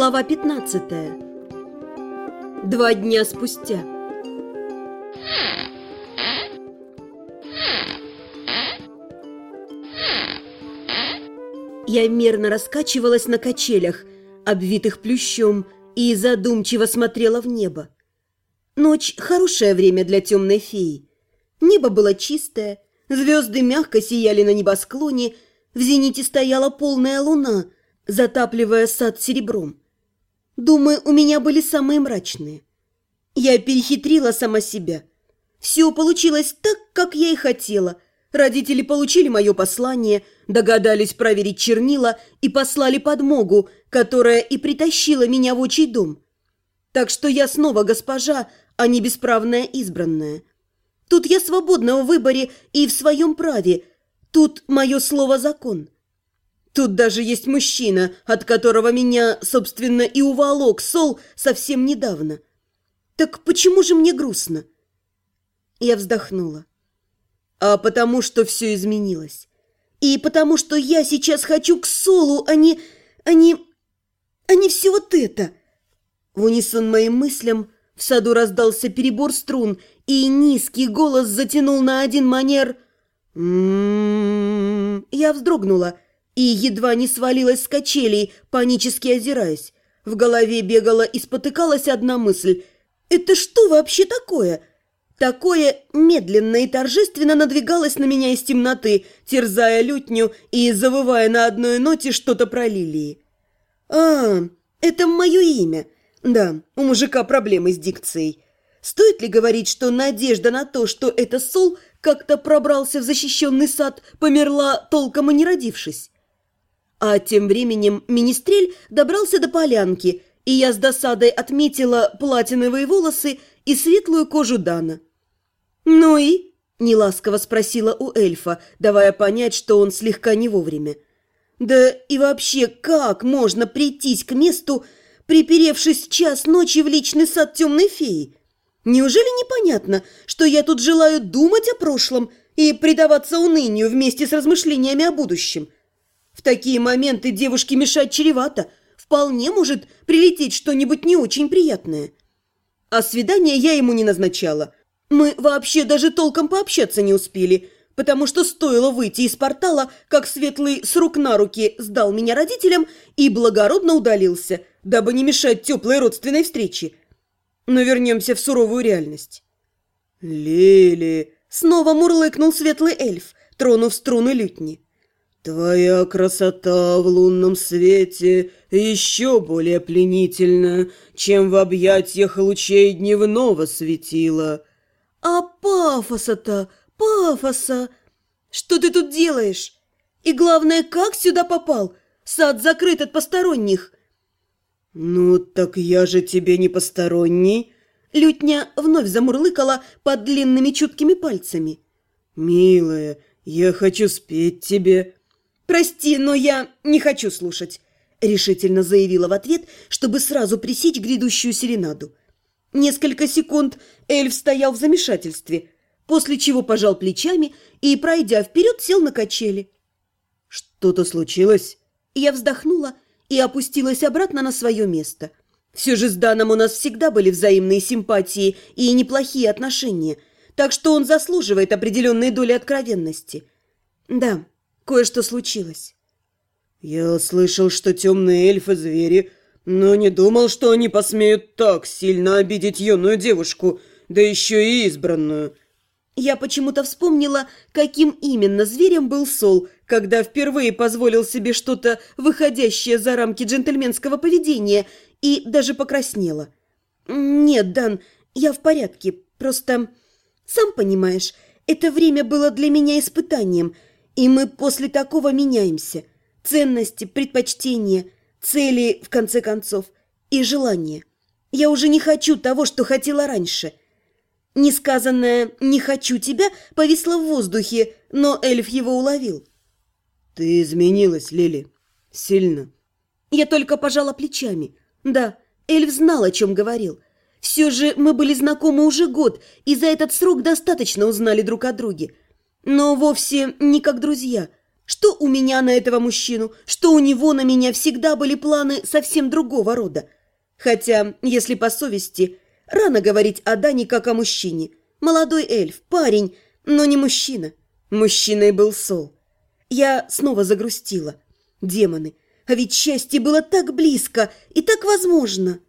Глава 15 Два дня спустя Я мерно раскачивалась на качелях, обвитых плющом, и задумчиво смотрела в небо. Ночь – хорошее время для темной феи. Небо было чистое, звезды мягко сияли на небосклоне, в зените стояла полная луна, затапливая сад серебром. Думаю, у меня были самые мрачные. Я перехитрила сама себя. Все получилось так, как я и хотела. Родители получили мое послание, догадались проверить чернила и послали подмогу, которая и притащила меня в отчий дом. Так что я снова госпожа, а не бесправная избранная. Тут я свободна в выборе и в своем праве. Тут мое слово закон. Тут даже есть мужчина, от которого меня, собственно, и уволок Сол совсем недавно. Так почему же мне грустно? Я вздохнула. А потому что все изменилось. И потому что я сейчас хочу к Солу, а не... а не... а не все вот это. В унисон моим мыслям в саду раздался перебор струн, и низкий голос затянул на один манер «М-м-м». Я вздрогнула и едва не свалилась с качелей, панически озираясь. В голове бегала и спотыкалась одна мысль. «Это что вообще такое?» Такое медленно и торжественно надвигалось на меня из темноты, терзая лютню и завывая на одной ноте что-то про лилии. «А, это мое имя. Да, у мужика проблемы с дикцией. Стоит ли говорить, что надежда на то, что это Сол как-то пробрался в защищенный сад, померла, толком и не родившись? А тем временем Министрель добрался до полянки, и я с досадой отметила платиновые волосы и светлую кожу Дана. «Ну и?» – неласково спросила у эльфа, давая понять, что он слегка не вовремя. «Да и вообще, как можно прийтись к месту, приперевшись час ночи в личный сад темной феи?» Неужели непонятно, что я тут желаю думать о прошлом и предаваться унынию вместе с размышлениями о будущем? В такие моменты девушке мешать чревато. Вполне может прилететь что-нибудь не очень приятное. А свидание я ему не назначала. Мы вообще даже толком пообщаться не успели, потому что стоило выйти из портала, как Светлый с рук на руки сдал меня родителям и благородно удалился, дабы не мешать теплой родственной встрече. Но вернемся в суровую реальность. «Лили!» — снова мурлыкнул светлый эльф, тронув струны лютни. «Твоя красота в лунном свете еще более пленительна, чем в объятиях лучей дневного светила». «А пафоса-то, пафоса! Что ты тут делаешь? И главное, как сюда попал? Сад закрыт от посторонних». «Ну, так я же тебе не посторонний!» Лютня вновь замурлыкала под длинными чуткими пальцами. «Милая, я хочу спеть тебе!» «Прости, но я не хочу слушать!» Решительно заявила в ответ, чтобы сразу пресечь грядущую серенаду. Несколько секунд эльф стоял в замешательстве, после чего пожал плечами и, пройдя вперед, сел на качели. «Что-то случилось?» Я вздохнула и опустилась обратно на свое место. Все же с Даном у нас всегда были взаимные симпатии и неплохие отношения, так что он заслуживает определенной доли откровенности. Да, кое-что случилось. Я слышал, что темные эльфы-звери, но не думал, что они посмеют так сильно обидеть юную девушку, да еще и избранную. Я почему-то вспомнила, каким именно зверем был Сол, когда впервые позволил себе что-то выходящее за рамки джентльменского поведения, и даже покраснела. «Нет, Дан, я в порядке, просто... Сам понимаешь, это время было для меня испытанием, и мы после такого меняемся. Ценности, предпочтения, цели, в конце концов, и желания. Я уже не хочу того, что хотела раньше». Несказанное «не хочу тебя» повисло в воздухе, но эльф его уловил. «Ты изменилась, Лили. Сильно». Я только пожала плечами. Да, эльф знал, о чем говорил. Все же мы были знакомы уже год, и за этот срок достаточно узнали друг о друге. Но вовсе не как друзья. Что у меня на этого мужчину, что у него на меня всегда были планы совсем другого рода. Хотя, если по совести, рано говорить о Дане как о мужчине. Молодой эльф, парень, но не мужчина. Мужчиной был Сол. Я снова загрустила. Демоны. А ведь счастье было так близко и так возможно.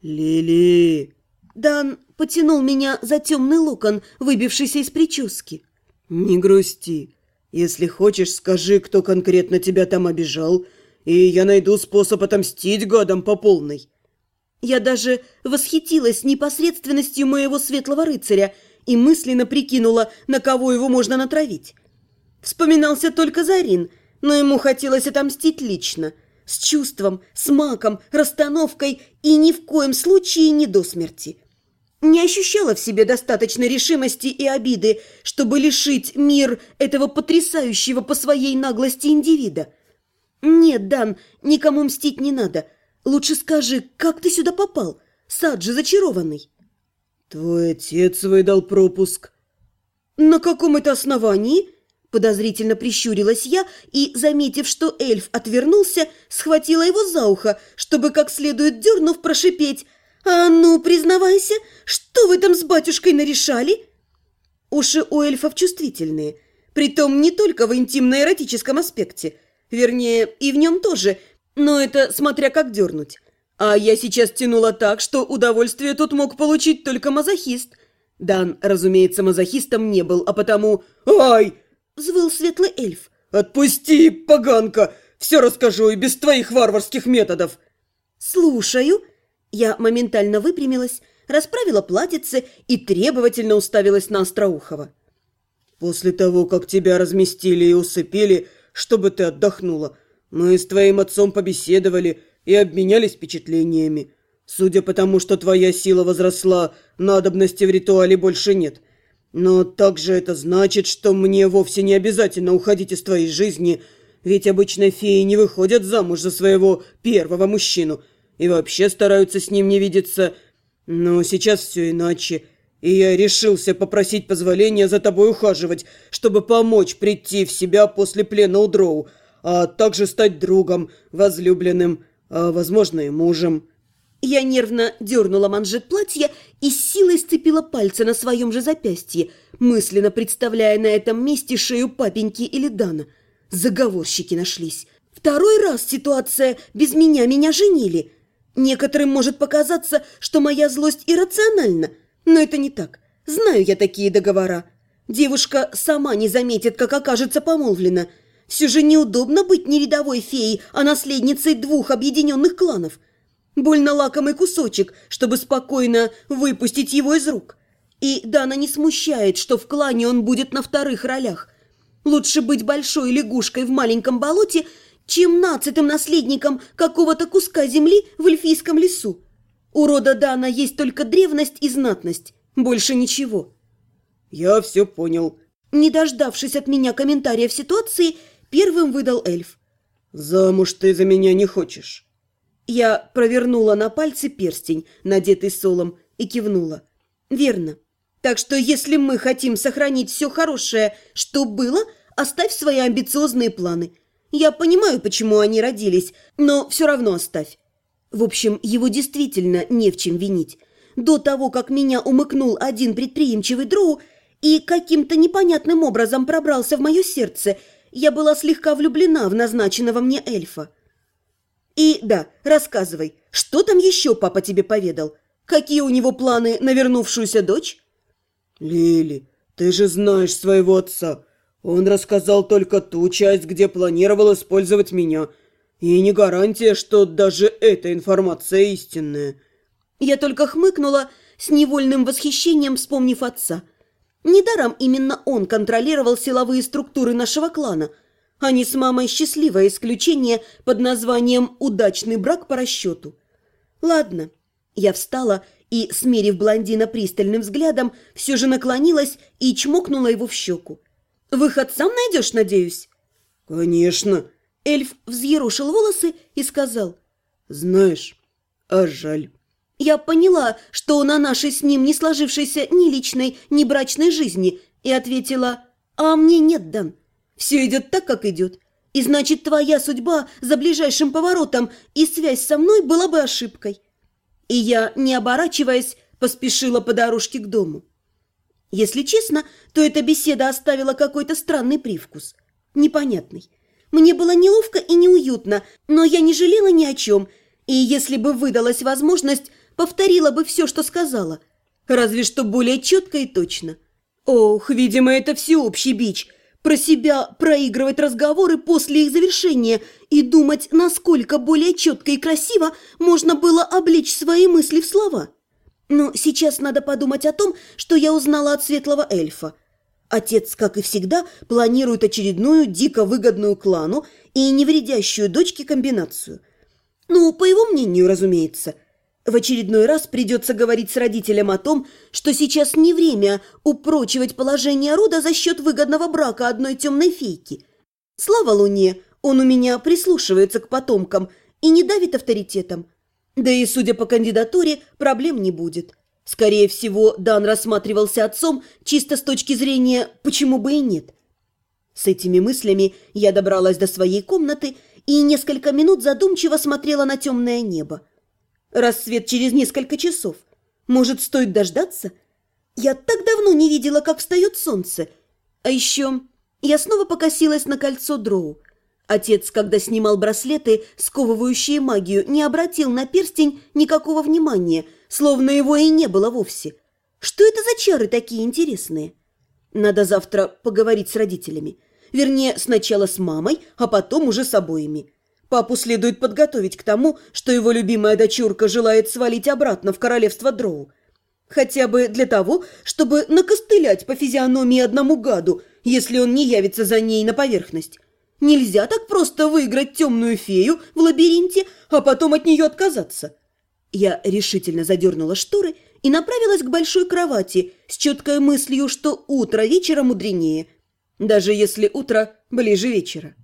«Лили!» Дан потянул меня за темный локон, выбившийся из прически. «Не грусти. Если хочешь, скажи, кто конкретно тебя там обижал, и я найду способ отомстить гадам по полной». Я даже восхитилась непосредственностью моего светлого рыцаря и мысленно прикинула, на кого его можно натравить. Вспоминался только Зарин, но ему хотелось отомстить лично, с чувством, с маком, расстановкой и ни в коем случае не до смерти. Не ощущала в себе достаточной решимости и обиды, чтобы лишить мир этого потрясающего по своей наглости индивида. Нет, Дан, никому мстить не надо. Лучше скажи, как ты сюда попал? Сад же зачарованный. Твой отец выдал пропуск. На каком это основании? Подозрительно прищурилась я и, заметив, что эльф отвернулся, схватила его за ухо, чтобы как следует дернув прошипеть. «А ну, признавайся, что вы там с батюшкой нарешали?» Уши у эльфов чувствительные, притом не только в интимно-эротическом аспекте, вернее, и в нем тоже, но это смотря как дернуть. А я сейчас тянула так, что удовольствие тут мог получить только мазохист. Дан, разумеется, мазохистом не был, а потому... «Ай!» взвыл светлый эльф. «Отпусти, поганка! Все расскажу и без твоих варварских методов!» «Слушаю!» Я моментально выпрямилась, расправила платьице и требовательно уставилась на Остроухова. «После того, как тебя разместили и усыпили, чтобы ты отдохнула, мы с твоим отцом побеседовали и обменялись впечатлениями. Судя по тому, что твоя сила возросла, надобности в ритуале больше нет. Но также это значит, что мне вовсе не обязательно уходить из твоей жизни, ведь обычно феи не выходят замуж за своего первого мужчину и вообще стараются с ним не видеться. Но сейчас все иначе, и я решился попросить позволения за тобой ухаживать, чтобы помочь прийти в себя после плена у Дроу, а также стать другом, возлюбленным, а, возможно, и мужем». Я нервно дернула манжет платья и силой сцепила пальцы на своем же запястье, мысленно представляя на этом месте шею папеньки или Дана. Заговорщики нашлись. Второй раз ситуация «без меня меня женили». Некоторым может показаться, что моя злость иррациональна, но это не так. Знаю я такие договора. Девушка сама не заметит, как окажется помолвлена. Все же неудобно быть не рядовой феей, а наследницей двух объединенных кланов – Больно лакомый кусочек, чтобы спокойно выпустить его из рук. И Дана не смущает, что в клане он будет на вторых ролях. Лучше быть большой лягушкой в маленьком болоте, чем нацатым наследником какого-то куска земли в эльфийском лесу. У рода Дана есть только древность и знатность, больше ничего. «Я все понял». Не дождавшись от меня комментария в ситуации, первым выдал эльф. «Замуж ты за меня не хочешь?» Я провернула на пальце перстень, надетый солом, и кивнула. «Верно. Так что если мы хотим сохранить все хорошее, что было, оставь свои амбициозные планы. Я понимаю, почему они родились, но все равно оставь. В общем, его действительно не в чем винить. До того, как меня умыкнул один предприимчивый дроу и каким-то непонятным образом пробрался в мое сердце, я была слегка влюблена в назначенного мне эльфа. И да, рассказывай, что там еще папа тебе поведал? Какие у него планы на вернувшуюся дочь? Лили, ты же знаешь своего отца. Он рассказал только ту часть, где планировал использовать меня. И не гарантия, что даже эта информация истинная. Я только хмыкнула с невольным восхищением, вспомнив отца. Недаром именно он контролировал силовые структуры нашего клана – они с мамой счастливое исключение под названием «удачный брак по расчету». Ладно, я встала и, смерив блондина пристальным взглядом, все же наклонилась и чмокнула его в щеку. «Выход сам найдешь, надеюсь?» «Конечно!» Эльф взъерушил волосы и сказал. «Знаешь, а жаль». Я поняла, что на нашей с ним не сложившейся ни личной, ни брачной жизни, и ответила, «А мне нет, Дан. Все идет так, как идет. И значит, твоя судьба за ближайшим поворотом и связь со мной была бы ошибкой. И я, не оборачиваясь, поспешила по дорожке к дому. Если честно, то эта беседа оставила какой-то странный привкус. Непонятный. Мне было неловко и неуютно, но я не жалела ни о чем, и если бы выдалась возможность, повторила бы все, что сказала. Разве что более четко и точно. Ох, видимо, это всеобщий бич. Про себя проигрывать разговоры после их завершения и думать, насколько более четко и красиво можно было обличь свои мысли в слова. Но сейчас надо подумать о том, что я узнала от светлого эльфа. Отец, как и всегда, планирует очередную дико выгодную клану и невредящую дочке комбинацию. Ну, по его мнению, разумеется. В очередной раз придется говорить с родителем о том, что сейчас не время упрочивать положение рода за счет выгодного брака одной темной фейки. Слава Луне, он у меня прислушивается к потомкам и не давит авторитетом. Да и, судя по кандидатуре, проблем не будет. Скорее всего, Дан рассматривался отцом чисто с точки зрения «почему бы и нет». С этими мыслями я добралась до своей комнаты и несколько минут задумчиво смотрела на темное небо. Рассвет через несколько часов. Может, стоит дождаться? Я так давно не видела, как встает солнце. А еще я снова покосилась на кольцо Дроу. Отец, когда снимал браслеты, сковывающие магию, не обратил на перстень никакого внимания, словно его и не было вовсе. Что это за чары такие интересные? Надо завтра поговорить с родителями. Вернее, сначала с мамой, а потом уже с обоими. Папу следует подготовить к тому, что его любимая дочурка желает свалить обратно в королевство Дроу. Хотя бы для того, чтобы накостылять по физиономии одному гаду, если он не явится за ней на поверхность. Нельзя так просто выиграть темную фею в лабиринте, а потом от нее отказаться. Я решительно задернула шторы и направилась к большой кровати с четкой мыслью, что утро вечера мудренее, даже если утро ближе вечера.